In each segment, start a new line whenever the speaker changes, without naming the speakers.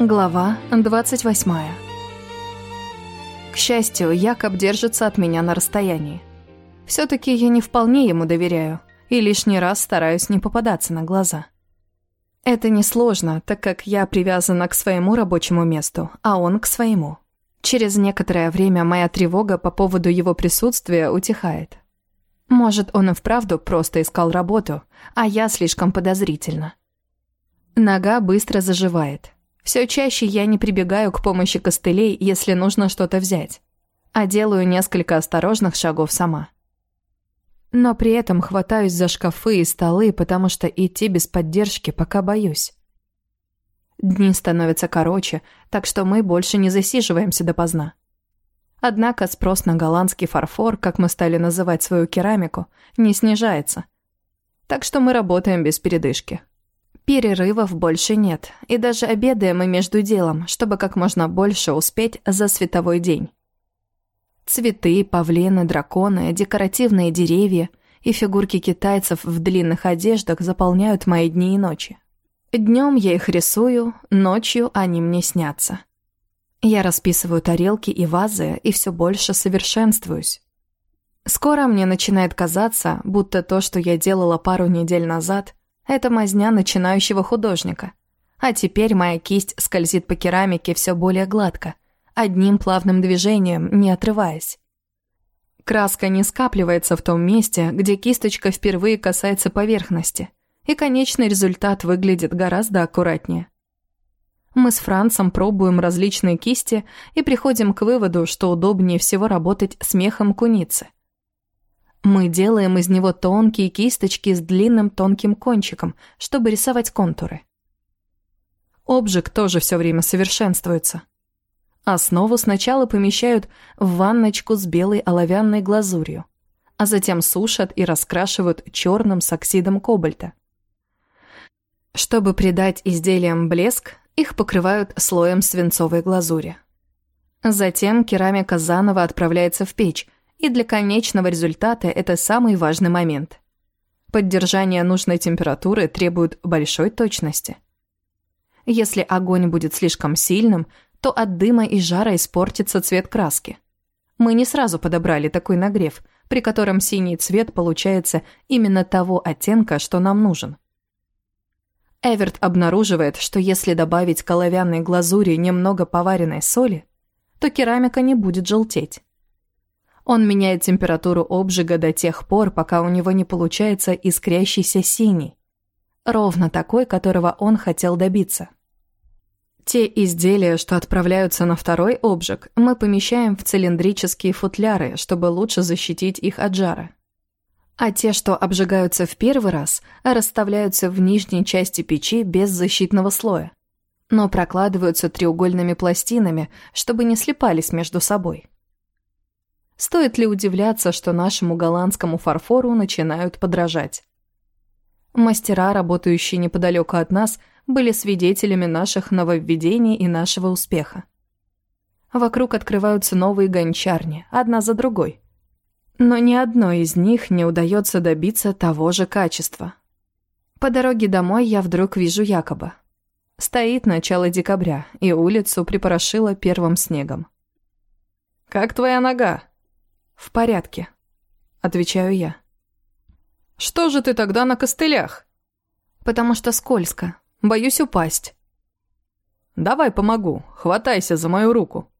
Глава 28 К счастью, Якоб держится от меня на расстоянии. все таки я не вполне ему доверяю и лишний раз стараюсь не попадаться на глаза. Это несложно, так как я привязана к своему рабочему месту, а он к своему. Через некоторое время моя тревога по поводу его присутствия утихает. Может, он и вправду просто искал работу, а я слишком подозрительна. Нога быстро заживает. Все чаще я не прибегаю к помощи костылей, если нужно что-то взять, а делаю несколько осторожных шагов сама. Но при этом хватаюсь за шкафы и столы, потому что идти без поддержки пока боюсь. Дни становятся короче, так что мы больше не засиживаемся допоздна. Однако спрос на голландский фарфор, как мы стали называть свою керамику, не снижается. Так что мы работаем без передышки. Перерывов больше нет, и даже обедаем мы между делом, чтобы как можно больше успеть за световой день. Цветы, павлины, драконы, декоративные деревья и фигурки китайцев в длинных одеждах заполняют мои дни и ночи. Днем я их рисую, ночью они мне снятся. Я расписываю тарелки и вазы и все больше совершенствуюсь. Скоро мне начинает казаться, будто то, что я делала пару недель назад – это мазня начинающего художника. А теперь моя кисть скользит по керамике все более гладко, одним плавным движением, не отрываясь. Краска не скапливается в том месте, где кисточка впервые касается поверхности, и конечный результат выглядит гораздо аккуратнее. Мы с Францем пробуем различные кисти и приходим к выводу, что удобнее всего работать с мехом куницы. Мы делаем из него тонкие кисточки с длинным тонким кончиком, чтобы рисовать контуры. Обжиг тоже все время совершенствуется. Основу сначала помещают в ванночку с белой оловянной глазурью, а затем сушат и раскрашивают черным с оксидом кобальта. Чтобы придать изделиям блеск, их покрывают слоем свинцовой глазури. Затем керамика заново отправляется в печь, и для конечного результата это самый важный момент. Поддержание нужной температуры требует большой точности. Если огонь будет слишком сильным, то от дыма и жара испортится цвет краски. Мы не сразу подобрали такой нагрев, при котором синий цвет получается именно того оттенка, что нам нужен. Эверт обнаруживает, что если добавить к оловянной глазури немного поваренной соли, то керамика не будет желтеть. Он меняет температуру обжига до тех пор, пока у него не получается искрящийся синий. Ровно такой, которого он хотел добиться. Те изделия, что отправляются на второй обжиг, мы помещаем в цилиндрические футляры, чтобы лучше защитить их от жара. А те, что обжигаются в первый раз, расставляются в нижней части печи без защитного слоя, но прокладываются треугольными пластинами, чтобы не слипались между собой. Стоит ли удивляться, что нашему голландскому фарфору начинают подражать? Мастера, работающие неподалеку от нас, были свидетелями наших нововведений и нашего успеха. Вокруг открываются новые гончарни, одна за другой. Но ни одной из них не удается добиться того же качества. По дороге домой я вдруг вижу Якоба. Стоит начало декабря, и улицу припорошило первым снегом. «Как твоя нога?» «В порядке», — отвечаю я. «Что же ты тогда на костылях?» «Потому что скользко. Боюсь упасть». «Давай помогу. Хватайся за мою руку».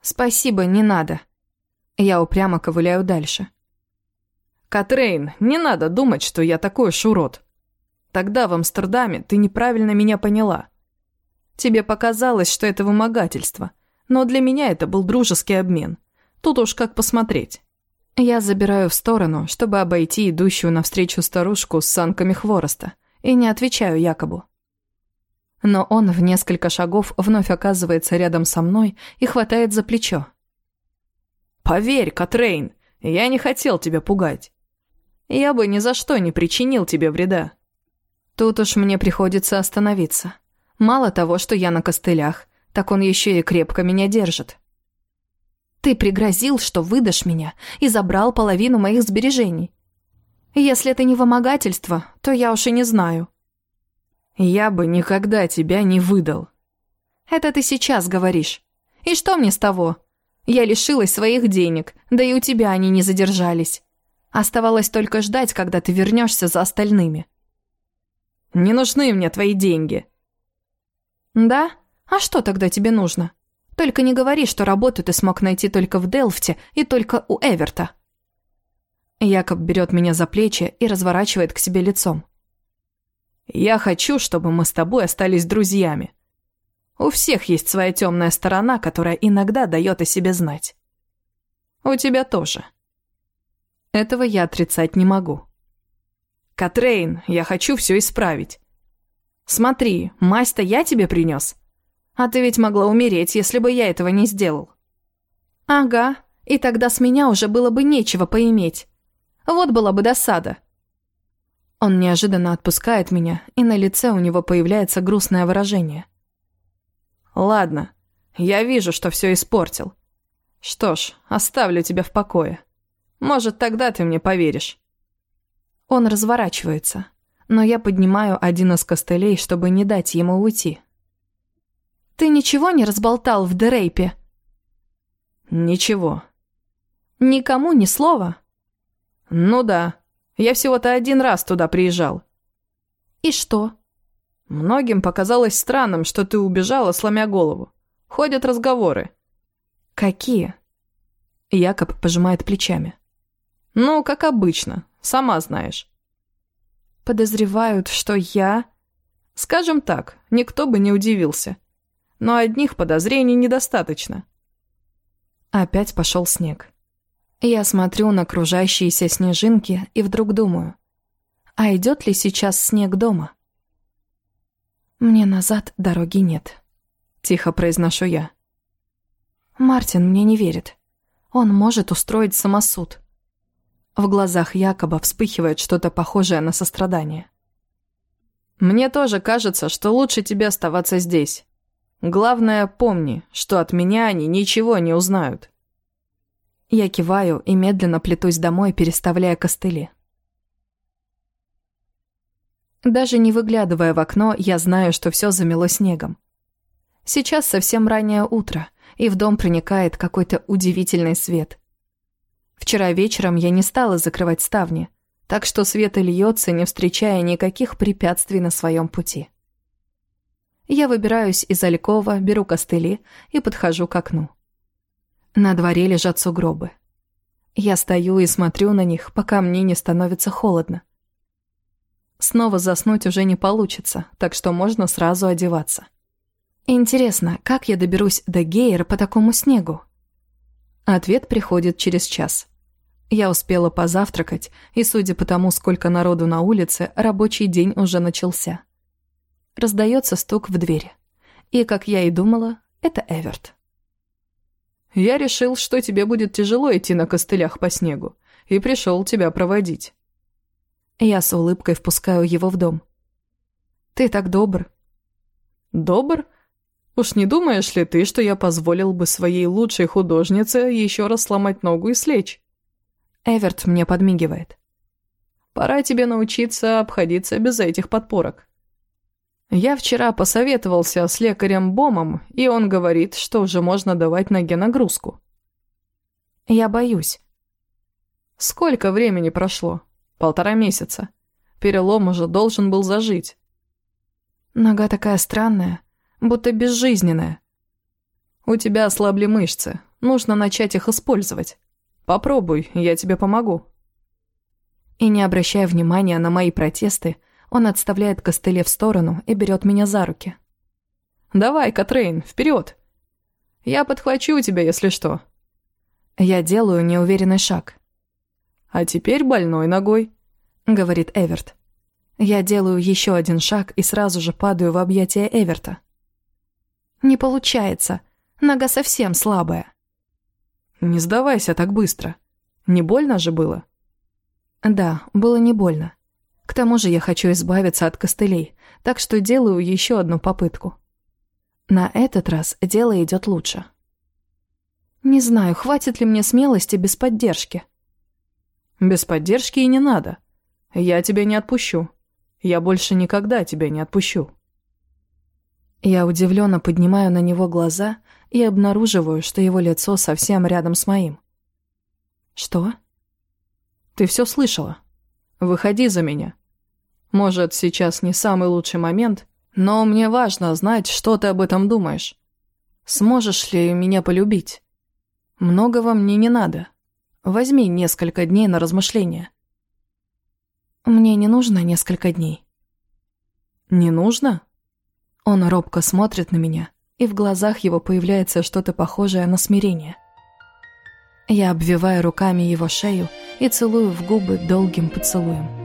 «Спасибо, не надо». Я упрямо ковыляю дальше. «Катрейн, не надо думать, что я такой шурот. Тогда в Амстердаме ты неправильно меня поняла. Тебе показалось, что это вымогательство, но для меня это был дружеский обмен. Тут уж как посмотреть. Я забираю в сторону, чтобы обойти идущую навстречу старушку с санками хвороста, и не отвечаю Якобу. Но он в несколько шагов вновь оказывается рядом со мной и хватает за плечо. «Поверь, Катрейн, я не хотел тебя пугать. Я бы ни за что не причинил тебе вреда». Тут уж мне приходится остановиться. Мало того, что я на костылях, так он еще и крепко меня держит. Ты пригрозил, что выдашь меня, и забрал половину моих сбережений. Если это не вымогательство, то я уж и не знаю.
Я бы никогда тебя не выдал.
Это ты сейчас говоришь. И что мне с того? Я лишилась своих денег, да и у тебя они не задержались. Оставалось только ждать, когда ты вернешься за остальными.
Не нужны мне твои деньги.
Да? А что тогда тебе нужно? Только не говори, что работу ты смог найти только в Делфте и только у Эверта. Якоб берет меня за плечи и разворачивает к себе лицом.
Я хочу, чтобы мы с тобой остались друзьями. У всех есть своя темная сторона, которая иногда дает о себе знать. У тебя тоже. Этого я отрицать не могу. Катрейн, я хочу все исправить. Смотри, мазь-то я тебе принес. А ты ведь могла умереть, если бы я этого не сделал.
Ага, и тогда с меня уже было бы нечего поиметь. Вот была бы досада. Он неожиданно отпускает меня, и на лице у него появляется грустное выражение.
Ладно, я вижу, что все испортил. Что ж, оставлю тебя в покое. Может, тогда ты мне поверишь.
Он разворачивается, но я поднимаю один из костылей, чтобы не дать ему уйти. «Ты ничего не разболтал в Дерейпе?»
«Ничего».
«Никому ни слова?»
«Ну да. Я всего-то один раз туда приезжал».
«И что?»
«Многим показалось странным, что ты убежала, сломя голову. Ходят разговоры».
«Какие?» Якоб пожимает плечами.
«Ну, как обычно, сама знаешь».
«Подозревают, что я...»
«Скажем так, никто бы не удивился. Но одних подозрений недостаточно».
Опять пошел снег. Я смотрю на окружающиеся снежинки и вдруг думаю, а идет ли сейчас снег дома? Мне назад дороги нет, тихо произношу я. Мартин мне не верит. Он может устроить самосуд. В глазах Якоба вспыхивает что-то похожее на сострадание.
«Мне тоже кажется, что лучше тебе оставаться здесь. Главное, помни, что от меня они ничего не узнают».
Я киваю и медленно плетусь домой, переставляя костыли. Даже не выглядывая в окно, я знаю, что все замело снегом. Сейчас совсем раннее утро, и в дом проникает какой-то удивительный свет. Вчера вечером я не стала закрывать ставни, так что свет льется, не встречая никаких препятствий на своем пути. Я выбираюсь из алькова, беру костыли и подхожу к окну. На дворе лежат сугробы. Я стою и смотрю на них, пока мне не становится холодно. Снова заснуть уже не получится, так что можно сразу одеваться. Интересно, как я доберусь до Гейера по такому снегу? Ответ приходит через час. Я успела позавтракать, и, судя по тому, сколько народу на улице, рабочий день уже начался. Раздается стук в двери. И, как я и думала, это Эверт.
Я решил, что тебе будет тяжело идти на костылях по снегу, и пришел тебя проводить».
Я с улыбкой впускаю его в дом. «Ты так добр».
«Добр? Уж не думаешь ли ты, что я позволил бы своей лучшей художнице еще раз сломать ногу и слечь?»
Эверт мне подмигивает.
«Пора тебе научиться обходиться без этих подпорок». Я вчера посоветовался с лекарем Бомом, и он говорит, что уже можно давать ноге нагрузку.
Я боюсь.
Сколько времени прошло? Полтора месяца. Перелом уже должен был зажить.
Нога такая странная, будто безжизненная.
У тебя ослабли мышцы, нужно начать их использовать. Попробуй, я тебе помогу.
И не обращая внимания на мои протесты, он отставляет костыли в сторону и берет меня за руки.
«Давай, Катрейн, вперед! Я подхвачу тебя, если что».
Я делаю неуверенный шаг.
«А теперь больной ногой», — говорит Эверт.
Я делаю еще один шаг и сразу же падаю в объятия Эверта. «Не получается. Нога совсем слабая».
«Не сдавайся так быстро. Не больно же было?»
«Да, было не больно. К тому же я хочу избавиться от костылей, так что делаю еще одну попытку. На этот раз дело идет лучше. Не знаю, хватит ли мне смелости без поддержки.
Без поддержки и не надо. Я тебя не отпущу. Я больше никогда тебя не отпущу.
Я удивленно поднимаю на него глаза и обнаруживаю, что его лицо совсем рядом с моим. Что?
Ты все слышала. Выходи за меня. Может, сейчас не самый лучший момент, но мне важно знать, что ты об этом думаешь. Сможешь ли меня полюбить? Многого мне не надо. Возьми несколько дней на размышление.
Мне не нужно несколько дней.
Не нужно?
Он робко смотрит на меня, и в глазах его появляется что-то похожее на смирение. Я обвиваю руками его шею и целую в губы долгим поцелуем.